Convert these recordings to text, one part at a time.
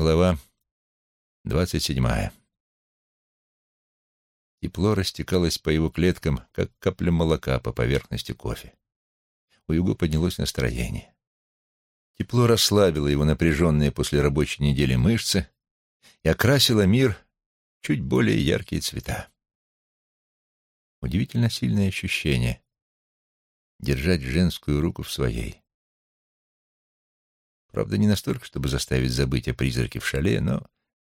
Глава двадцать седьмая. Тепло растекалось по его клеткам, как капля молока по поверхности кофе. У Юго поднялось настроение. Тепло расслабило его напряженные после рабочей недели мышцы и окрасило мир чуть более яркие цвета. Удивительно сильное ощущение — держать женскую руку в своей. Правда, не настолько, чтобы заставить забыть о призраке в шале, но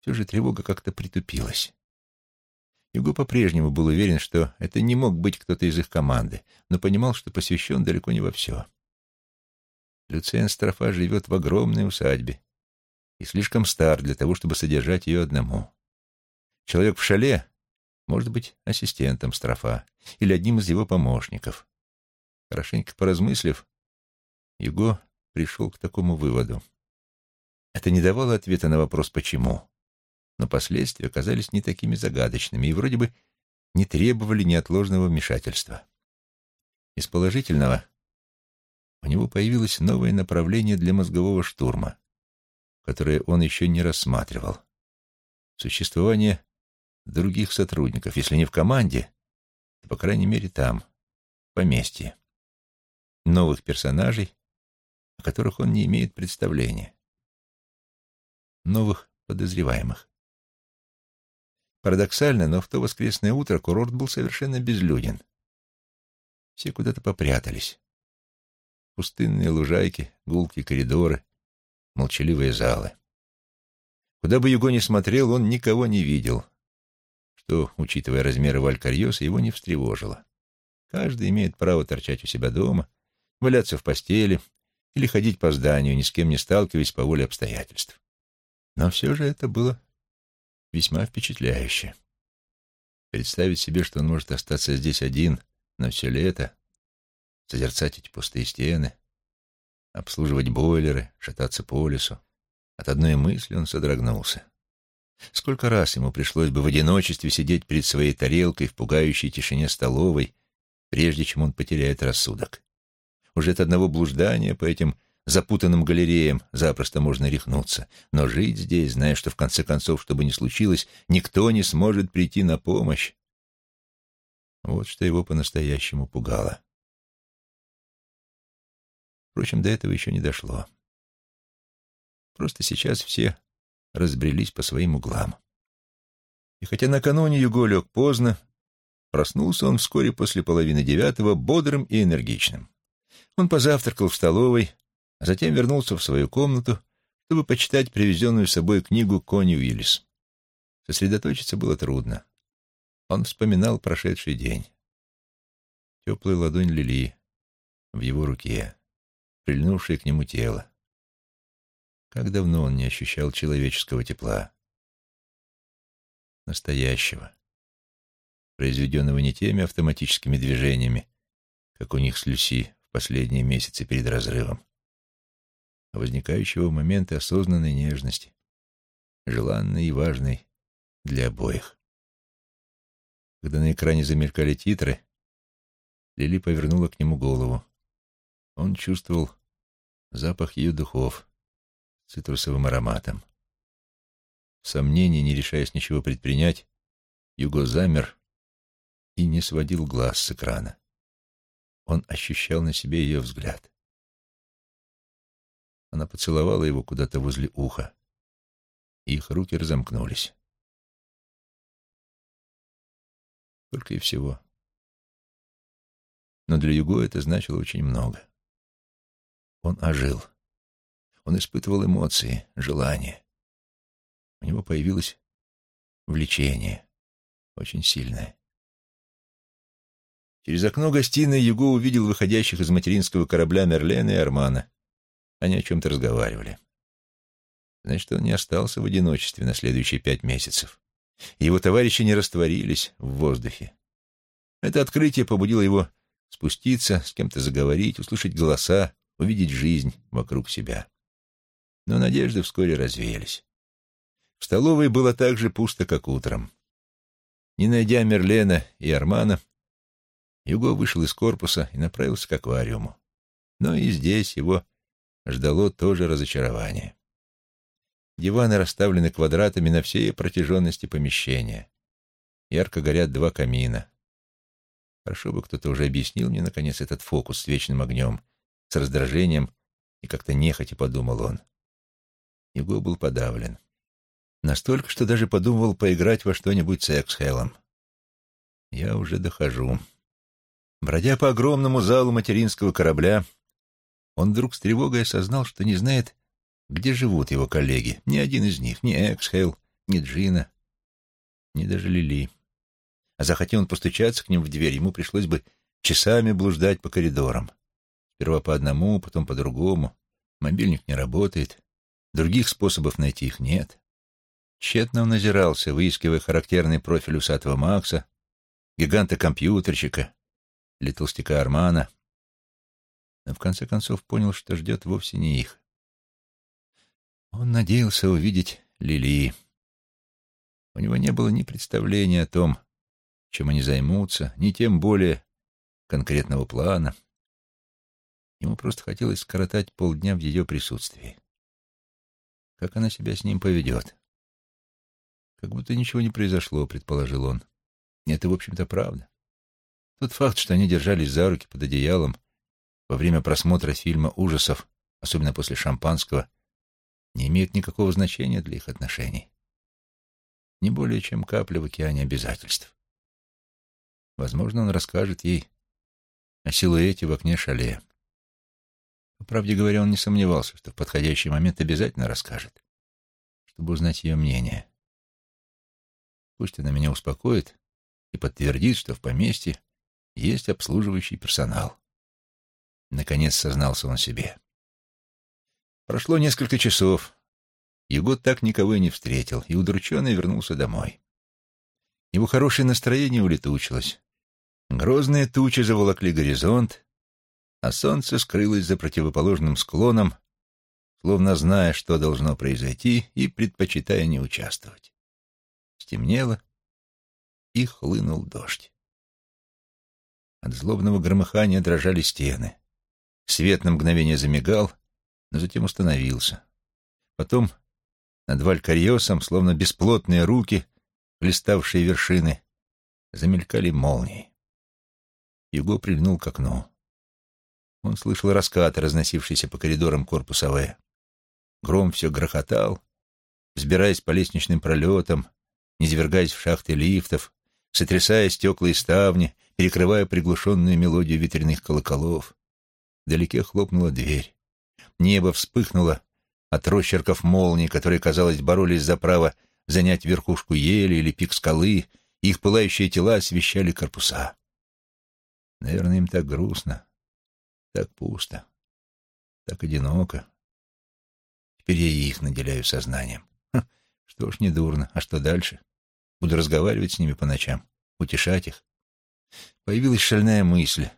все же тревога как-то притупилась. Юго по-прежнему был уверен, что это не мог быть кто-то из их команды, но понимал, что посвящен далеко не во все. Люциен Строфа живет в огромной усадьбе и слишком стар для того, чтобы содержать ее одному. Человек в шале может быть ассистентом Строфа или одним из его помощников. Хорошенько поразмыслив, Юго пришел к такому выводу. Это не давало ответа на вопрос «почему?», но последствия оказались не такими загадочными и вроде бы не требовали неотложного вмешательства. Из положительного у него появилось новое направление для мозгового штурма, которое он еще не рассматривал. Существование других сотрудников, если не в команде, то, по крайней мере, там, в поместье. Новых персонажей, о которых он не имеет представления. Новых подозреваемых. Парадоксально, но в то воскресное утро курорт был совершенно безлюден. Все куда-то попрятались. Пустынные лужайки, гулкие коридоры, молчаливые залы. Куда бы Юго ни смотрел, он никого не видел, что, учитывая размеры Валькарьоса, его не встревожило. Каждый имеет право торчать у себя дома, валяться в постели или ходить по зданию, ни с кем не сталкиваясь по воле обстоятельств. Но все же это было весьма впечатляюще. Представить себе, что он может остаться здесь один на все лето, созерцать эти пустые стены, обслуживать бойлеры, шататься по лесу. От одной мысли он содрогнулся. Сколько раз ему пришлось бы в одиночестве сидеть перед своей тарелкой в пугающей тишине столовой, прежде чем он потеряет рассудок. Уже от одного блуждания по этим запутанным галереям запросто можно рехнуться. Но жить здесь, зная, что в конце концов, что бы ни случилось, никто не сможет прийти на помощь. Вот что его по-настоящему пугало. Впрочем, до этого еще не дошло. Просто сейчас все разбрелись по своим углам. И хотя накануне Юго лег поздно, проснулся он вскоре после половины девятого бодрым и энергичным. Он позавтракал в столовой, а затем вернулся в свою комнату, чтобы почитать привезенную с собой книгу Кони Уиллис. Сосредоточиться было трудно. Он вспоминал прошедший день. Теплая ладонь Лили в его руке, прильнувшее к нему тело. Как давно он не ощущал человеческого тепла. Настоящего. Произведенного не теми автоматическими движениями, как у них с Люси последние месяцы перед разрывом, возникающего в моменты осознанной нежности, желанной и важной для обоих. Когда на экране замелькали титры, Лили повернула к нему голову. Он чувствовал запах ее духов с цитрусовым ароматом. В сомнении, не решаясь ничего предпринять, Юго замер и не сводил глаз с экрана. Он ощущал на себе ее взгляд. Она поцеловала его куда-то возле уха, и их руки разомкнулись. Только и всего. Но для Юго это значило очень много. Он ожил. Он испытывал эмоции, желания. У него появилось влечение, очень сильное. Через окно гостиной Юго увидел выходящих из материнского корабля Мерлена и Армана. Они о чем-то разговаривали. Значит, он не остался в одиночестве на следующие пять месяцев. Его товарищи не растворились в воздухе. Это открытие побудило его спуститься, с кем-то заговорить, услышать голоса, увидеть жизнь вокруг себя. Но надежды вскоре развеялись. В столовой было так же пусто, как утром. Не найдя Мерлена и Армана, Юго вышел из корпуса и направился к аквариуму. Но и здесь его ждало тоже разочарование. Диваны расставлены квадратами на всей протяженности помещения. Ярко горят два камина. Хорошо бы кто-то уже объяснил мне, наконец, этот фокус с вечным огнем, с раздражением, и как-то нехотя подумал он. Его был подавлен. Настолько, что даже подумывал поиграть во что-нибудь с Эксхелом. Я уже дохожу. Бродя по огромному залу материнского корабля, он вдруг с тревогой осознал, что не знает, где живут его коллеги. Ни один из них, ни Эксхейл, ни Джина, ни даже Лили. А захотел он постучаться к ним в дверь, ему пришлось бы часами блуждать по коридорам. Сперва по одному, потом по другому. Мобильник не работает. Других способов найти их нет. Тщетно он озирался, выискивая характерный профиль усатого Макса, гиганта-компьютерщика или толстяка Армана. Но в конце концов понял, что ждет вовсе не их. Он надеялся увидеть Лили. У него не было ни представления о том, чем они займутся, ни тем более конкретного плана. Ему просто хотелось скоротать полдня в ее присутствии. Как она себя с ним поведет? Как будто ничего не произошло, предположил он. Это, в общем-то, правда. Тот факт, что они держались за руки под одеялом во время просмотра фильма ужасов, особенно после шампанского, не имеет никакого значения для их отношений. Не более чем капля в океане обязательств. Возможно, он расскажет ей о силуэте в окне шале. По правде говоря, он не сомневался, что в подходящий момент обязательно расскажет, чтобы узнать ее мнение. Пусть она меня успокоит и подтвердит, что в поместье есть обслуживающий персонал. Наконец сознался он себе. Прошло несколько часов. Его так никого и не встретил, и удрученный вернулся домой. Его хорошее настроение улетучилось. Грозные тучи заволокли горизонт, а солнце скрылось за противоположным склоном, словно зная, что должно произойти, и предпочитая не участвовать. Стемнело, и хлынул дождь. От злобного громыхания дрожали стены. Свет на мгновение замигал, но затем установился. Потом над Валькариосом, словно бесплотные руки, листавшие вершины, замелькали молнии. Юго прильнул к окну. Он слышал раскаты, разносившиеся по коридорам корпуса В. Гром все грохотал, взбираясь по лестничным пролетам, низвергаясь в шахты лифтов, сотрясая стекла и ставни, перекрывая приглушенную мелодию ветряных колоколов. Вдалеке хлопнула дверь. Небо вспыхнуло от росчерков молний, которые, казалось, боролись за право занять верхушку ели или пик скалы, их пылающие тела освещали корпуса. Наверное, им так грустно, так пусто, так одиноко. Теперь я их наделяю сознанием. Ха, что ж, не дурно. А что дальше? Буду разговаривать с ними по ночам, утешать их. Появилась шальная мысль,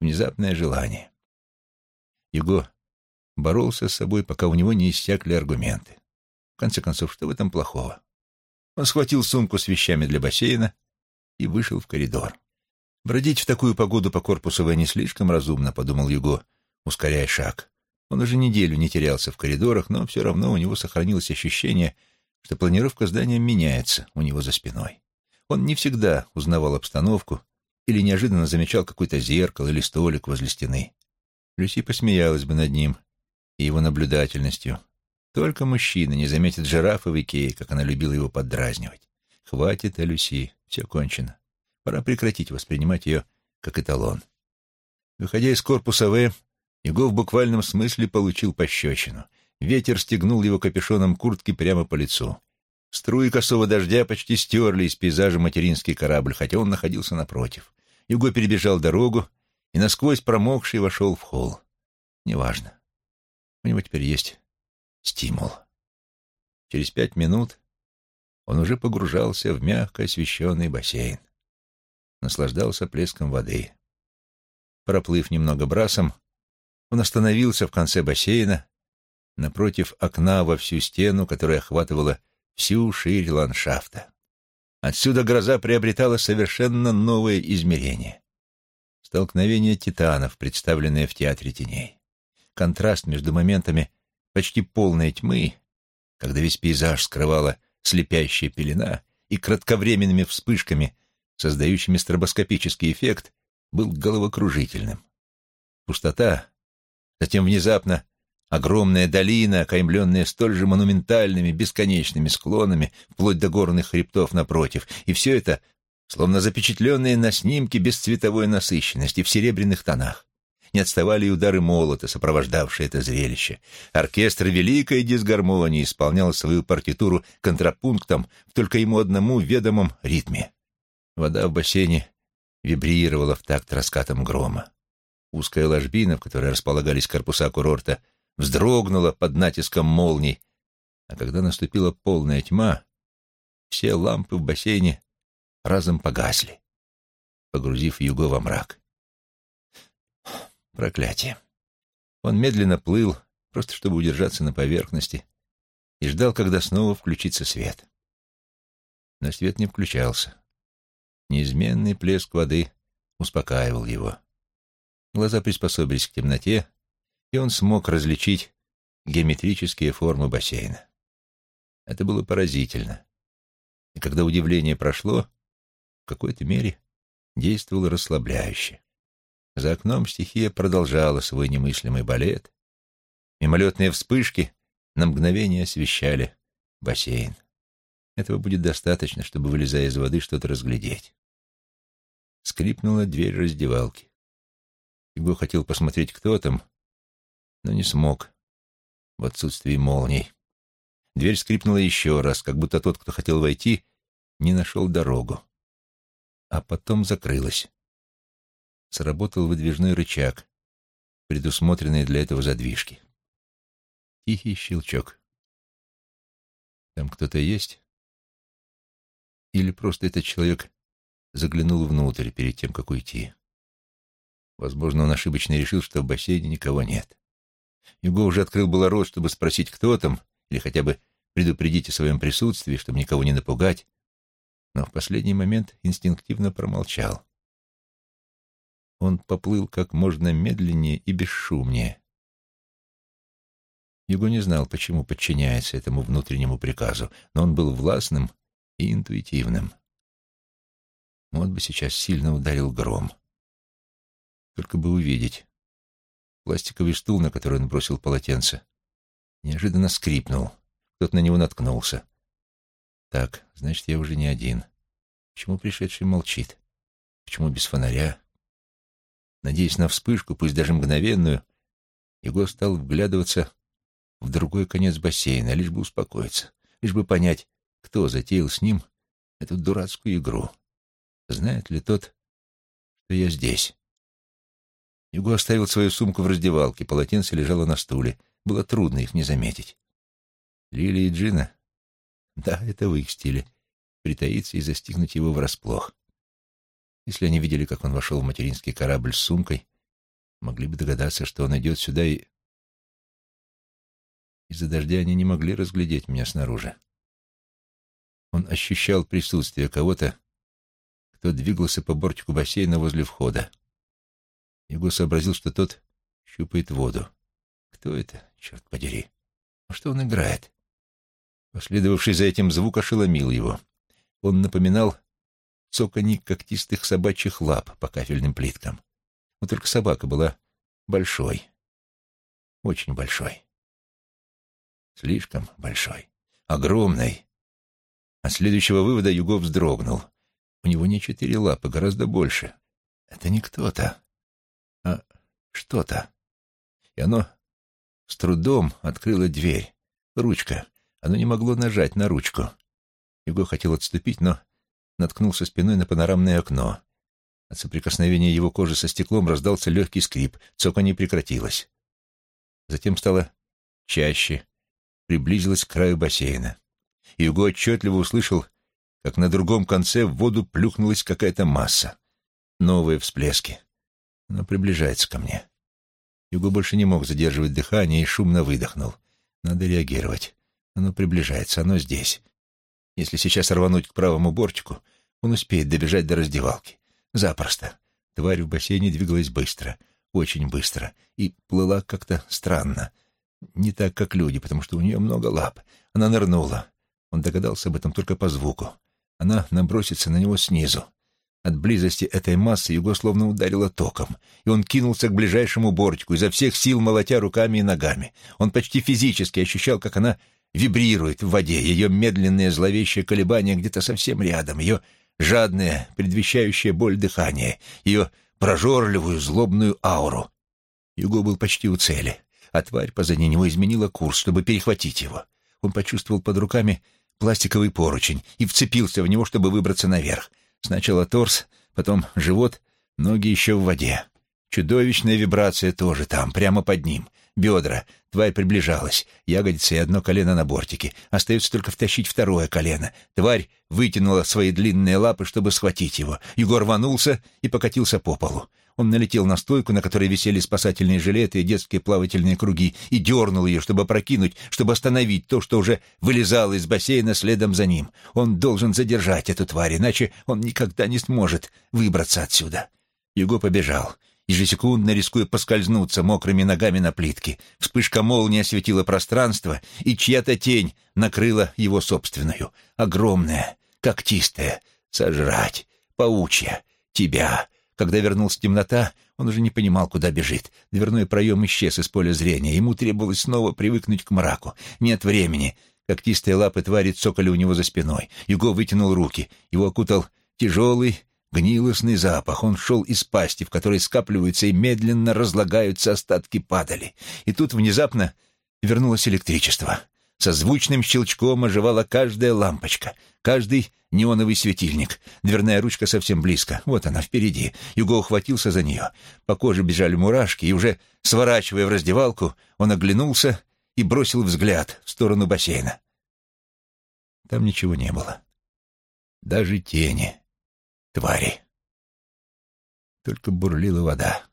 внезапное желание. Юго боролся с собой, пока у него не иссякли аргументы. В конце концов, что в этом плохого? Он схватил сумку с вещами для бассейна и вышел в коридор. Бродить в такую погоду по корпусу В не слишком разумно, подумал Юго, ускоряя шаг. Он уже неделю не терялся в коридорах, но все равно у него сохранилось ощущение, что планировка здания меняется у него за спиной. Он не всегда узнавал обстановку или неожиданно замечал какое-то зеркало или столик возле стены. Люси посмеялась бы над ним и его наблюдательностью. Только мужчина не заметит жирафа в Икее, как она любила его поддразнивать. Хватит, а Люси, все кончено. Пора прекратить воспринимать ее как эталон. Выходя из корпуса В, Его в буквальном смысле получил пощечину. Ветер стегнул его капюшоном куртки прямо по лицу. Струи косого дождя почти стерли из пейзажа материнский корабль, хотя он находился напротив. Юго перебежал дорогу и насквозь промокший вошел в холл. Неважно. У него теперь есть стимул. Через пять минут он уже погружался в мягко освещенный бассейн наслаждался плеском воды. Проплыв немного брасом, он остановился в конце бассейна, напротив окна во всю стену, которая охватывала всю ширь ландшафта. Отсюда гроза приобретала совершенно новое измерение. Столкновение титанов, представленное в театре теней. Контраст между моментами почти полной тьмы когда весь пейзаж скрывала слепящая пелена и кратковременными вспышками, создающими стробоскопический эффект, был головокружительным. Пустота, затем внезапно огромная долина, окаймленная столь же монументальными, бесконечными склонами, вплоть до горных хребтов напротив, и все это словно запечатленные на снимке без цветовой насыщенности в серебряных тонах. Не отставали и удары молота, сопровождавшие это зрелище. Оркестр великой дисгармонии исполнял свою партитуру контрапунктом в только ему одному ведомом ритме. Вода в бассейне вибрировала в такт раскатом грома. Узкая ложбина, в которой располагались корпуса курорта, вздрогнула под натиском молний, а когда наступила полная тьма, все лампы в бассейне разом погасли, погрузив Юго во мрак. Проклятие. Он медленно плыл, просто чтобы удержаться на поверхности, и ждал, когда снова включится свет. Но свет не включался. Неизменный плеск воды успокаивал его. Глаза приспособились к темноте, и он смог различить геометрические формы бассейна. Это было поразительно. И когда удивление прошло, в какой-то мере действовало расслабляюще. За окном стихия продолжала свой немыслимый балет. Мимолетные вспышки на мгновение освещали бассейн. Этого будет достаточно, чтобы, вылезая из воды, что-то разглядеть. Скрипнула дверь раздевалки. Его хотел посмотреть, кто там, но не смог в отсутствии молний. Дверь скрипнула еще раз, как будто тот, кто хотел войти, не нашел дорогу. А потом закрылась сработал выдвижной рычаг, предусмотренный для этого задвижки. Тихий щелчок. Там кто-то есть? Или просто этот человек заглянул внутрь перед тем, как уйти? Возможно, он ошибочно решил, что в бассейне никого нет. Юго уже открыл было рот, чтобы спросить, кто там, или хотя бы предупредить о своем присутствии, чтобы никого не напугать, но в последний момент инстинктивно промолчал он поплыл как можно медленнее и бесшумнее. Юго не знал, почему подчиняется этому внутреннему приказу, но он был властным и интуитивным. Вот бы сейчас сильно ударил гром. Только бы увидеть. Пластиковый стул, на который он бросил полотенце, неожиданно скрипнул. Кто-то на него наткнулся. Так, значит, я уже не один. Почему пришедший молчит? Почему без фонаря? Надеясь на вспышку, пусть даже мгновенную, его стал вглядываться в другой конец бассейна, лишь бы успокоиться, лишь бы понять, кто затеял с ним эту дурацкую игру. Знает ли тот, что я здесь? Юго оставил свою сумку в раздевалке, полотенце лежало на стуле. Было трудно их не заметить. Лили и Джина? Да, это в их стиле. Притаиться и застигнуть его врасплох. Если они видели, как он вошел в материнский корабль с сумкой, могли бы догадаться, что он идет сюда и... Из-за дождя они не могли разглядеть меня снаружи. Он ощущал присутствие кого-то, кто двигался по бортику бассейна возле входа. Его сообразил, что тот щупает воду. Кто это, черт подери? А что он играет? Последовавший за этим звук ошеломил его. Он напоминал цоканье когтистых собачьих лап по кафельным плиткам. Но только собака была большой. Очень большой. Слишком большой. Огромной. От следующего вывода Юго вздрогнул. У него не четыре лапы, гораздо больше. Это не кто-то, что-то. И оно с трудом открыло дверь. Ручка. Оно не могло нажать на ручку. Юго хотел отступить, но наткнулся спиной на панорамное окно. От соприкосновения его кожи со стеклом раздался легкий скрип, цоканье прекратилось. Затем стало чаще, приблизилась к краю бассейна. Юго отчетливо услышал, как на другом конце в воду плюхнулась какая-то масса. Новые всплески. Оно приближается ко мне. Юго больше не мог задерживать дыхание и шумно выдохнул. Надо реагировать. Оно приближается, оно здесь. Если сейчас рвануть к правому бортику, он успеет добежать до раздевалки. Запросто. Тварь в бассейне двигалась быстро, очень быстро, и плыла как-то странно. Не так, как люди, потому что у нее много лап. Она нырнула. Он догадался об этом только по звуку. Она набросится на него снизу. От близости этой массы его словно ударило током, и он кинулся к ближайшему бортику, изо всех сил молотя руками и ногами. Он почти физически ощущал, как она вибрирует в воде, ее медленные зловещие колебания где-то совсем рядом, ее жадное, предвещающее боль дыхание, ее прожорливую, злобную ауру. Юго был почти у цели, а тварь позади него изменила курс, чтобы перехватить его. Он почувствовал под руками пластиковый поручень и вцепился в него, чтобы выбраться наверх. Сначала торс, потом живот, ноги еще в воде. Чудовищная вибрация тоже там, прямо под ним. Бедра. Тварь приближалась. Ягодицы и одно колено на бортике. Остается только втащить второе колено. Тварь вытянула свои длинные лапы, чтобы схватить его. Егор рванулся и покатился по полу. Он налетел на стойку, на которой висели спасательные жилеты и детские плавательные круги, и дернул ее, чтобы прокинуть, чтобы остановить то, что уже вылезало из бассейна следом за ним. Он должен задержать эту тварь, иначе он никогда не сможет выбраться отсюда. Юго побежал, ежесекундно рискуя поскользнуться мокрыми ногами на плитке. Вспышка молнии осветила пространство, и чья-то тень накрыла его собственную. Огромная, когтистая, сожрать, паучья, тебя — когда вернулась темнота, он уже не понимал, куда бежит. Дверной проем исчез из поля зрения. Ему требовалось снова привыкнуть к мраку. Нет времени. Когтистые лапы твари цокали у него за спиной. Юго вытянул руки. Его окутал тяжелый, гнилостный запах. Он шел из пасти, в которой скапливаются и медленно разлагаются остатки падали. И тут внезапно вернулось электричество. Со звучным щелчком оживала каждая лампочка, каждый неоновый светильник. Дверная ручка совсем близко. Вот она, впереди. Юго ухватился за нее. По коже бежали мурашки, и уже, сворачивая в раздевалку, он оглянулся и бросил взгляд в сторону бассейна. Там ничего не было. Даже тени. Твари. Только бурлила вода.